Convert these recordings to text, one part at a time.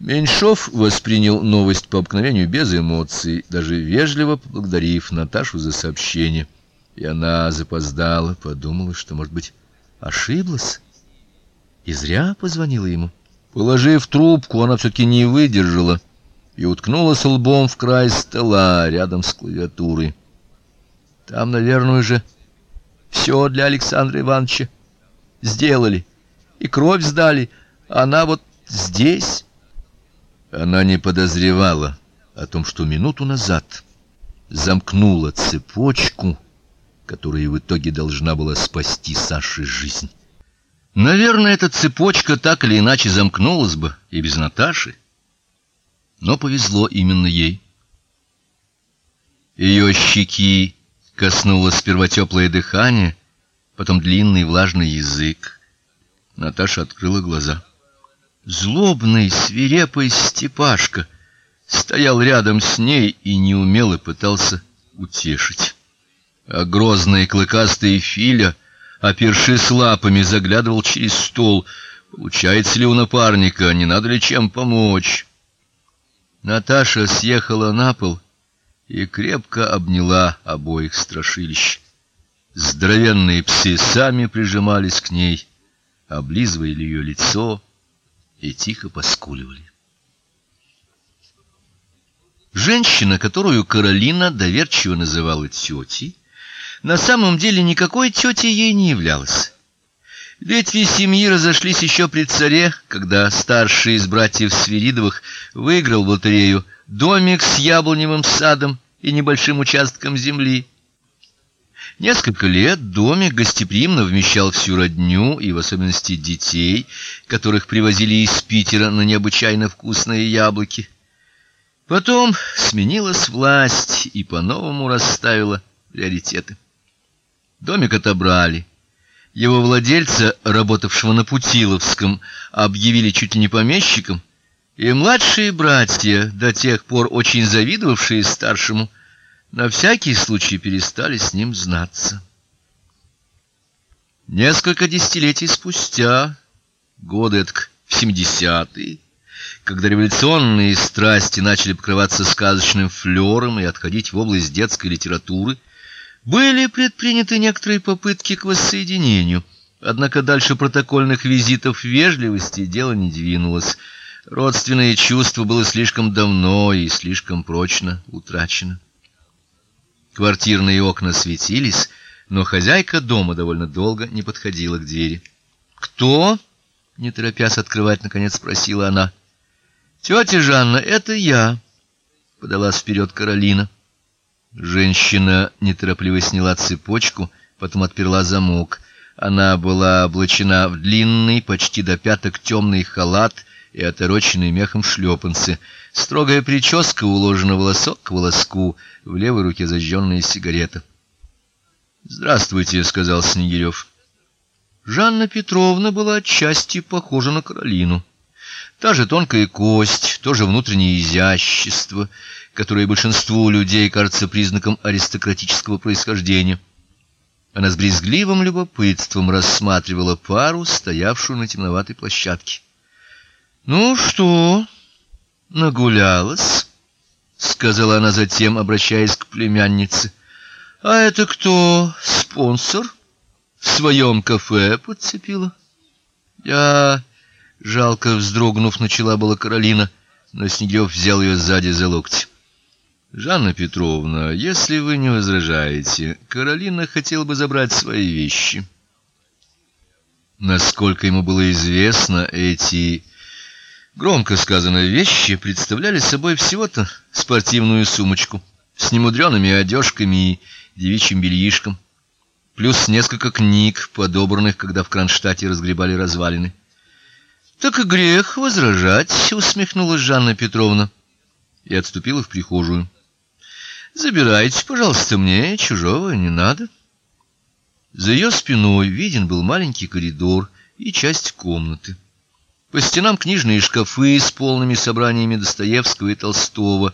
Меньшов воспринял новость по обыкновению без эмоций, даже вежливо поблагодарив Наташу за сообщение. И она запоздала, подумала, что, может быть, ошиблась и зря позвонила ему. Положив трубку, она все-таки не выдержала и уткнулась лбом в край стола рядом с клавиатурой. Там, наверное, уже все для Александра Ивановича сделали, и кровь сдали, а она вот здесь... Она не подозревала о том, что минуту назад замкнула цепочку, которая в итоге должна была спасти Саше жизнь. Наверное, эта цепочка так или иначе замкнулась бы и без Наташи, но повезло именно ей. Ее щеки коснулось сперва теплое дыхание, потом длинный влажный язык. Наташа открыла глаза. Злобный, свирепый Степашка стоял рядом с ней и неумело пытался утешить. А грозный клыкастый Филя, опершись лапами, заглядывал через стол. Получается ли у напарника, не надо ли чем помочь? Наташа съехала на пол и крепко обняла обоих страшилищ. Здоровенные псы сами прижимались к ней, облизывали ее лицо, и тихо поскуливали. Женщина, которую Каролина доверчиво называла тетей, на самом деле никакой тетей ей не являлась. Ветви семьи разошлись еще при царе, когда старший из братьев Свиридовых выиграл в лотерею домик с яблоневым садом и небольшим участком земли. Несколько лет домик гостеприимно вмещал всю родню и в особенности детей, которых привозили из Питера на необычайно вкусные яблоки. Потом сменилась власть и по-новому расставила приоритеты. Домик отобрали. Его владельца, работавшего на Путиловском, объявили чуть ли не помещиком, и младшие братья, до тех пор очень завидовавшие старшему, на всякий случай перестали с ним знаться. Несколько десятилетий спустя, годы так в семидесятые, когда революционные страсти начали покрываться сказочным флером и отходить в область детской литературы, были предприняты некоторые попытки к воссоединению. Однако дальше протокольных визитов вежливости дело не двинулось. Родственное чувство было слишком давно и слишком прочно утрачено. Квартирные окна светились, но хозяйка дома довольно долго не подходила к двери. "Кто?" не торопясь открывать наконец спросила она. «Тетя Жанна, это я", подалась вперед Каролина. Женщина неторопливо сняла цепочку, потом отперла замок. Она была облачена в длинный, почти до пяток темный халат и отороченные мехом шлепанцы. Строгая прическа уложена волосок к волоску, в левой руке зажженная сигарета. "Здравствуйте", сказал Снегирев. Жанна Петровна была отчасти похожа на Каролину. Та же тонкая кость, то же внутреннее изящество, которое большинству людей кажется признаком аристократического происхождения. Она с брезгливым любопытством рассматривала пару, стоявшую на темноватой площадке. Ну что, нагулялась, сказала она затем, обращаясь к племяннице. А это кто? Спонсор? В своем кафе подцепила? Я жалко вздрогнув, начала была Каролина, но Снегирев взял ее сзади за локоть. Жанна Петровна, если вы не возражаете, Каролина хотела бы забрать свои вещи. Насколько ему было известно, эти Громко сказанные вещи представляли собой всего-то спортивную сумочку с немудрёными одежками и девичьим бельишком, плюс несколько книг, подобранных, когда в Кронштадте разгребали развалины. Так и грех возражать, усмехнулась Жанна Петровна и отступила в прихожую. Забирайте, пожалуйста, мне чужого не надо. За ее спиной виден был маленький коридор и часть комнаты. По стенам книжные шкафы с полными собраниями Достоевского и Толстого.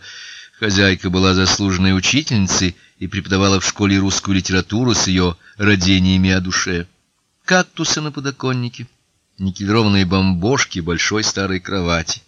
Хозяйка была заслуженной учительницей и преподавала в школе русскую литературу с ее родениями о душе. Кактусы на подоконнике, никелированные бомбошки большой старой кровати.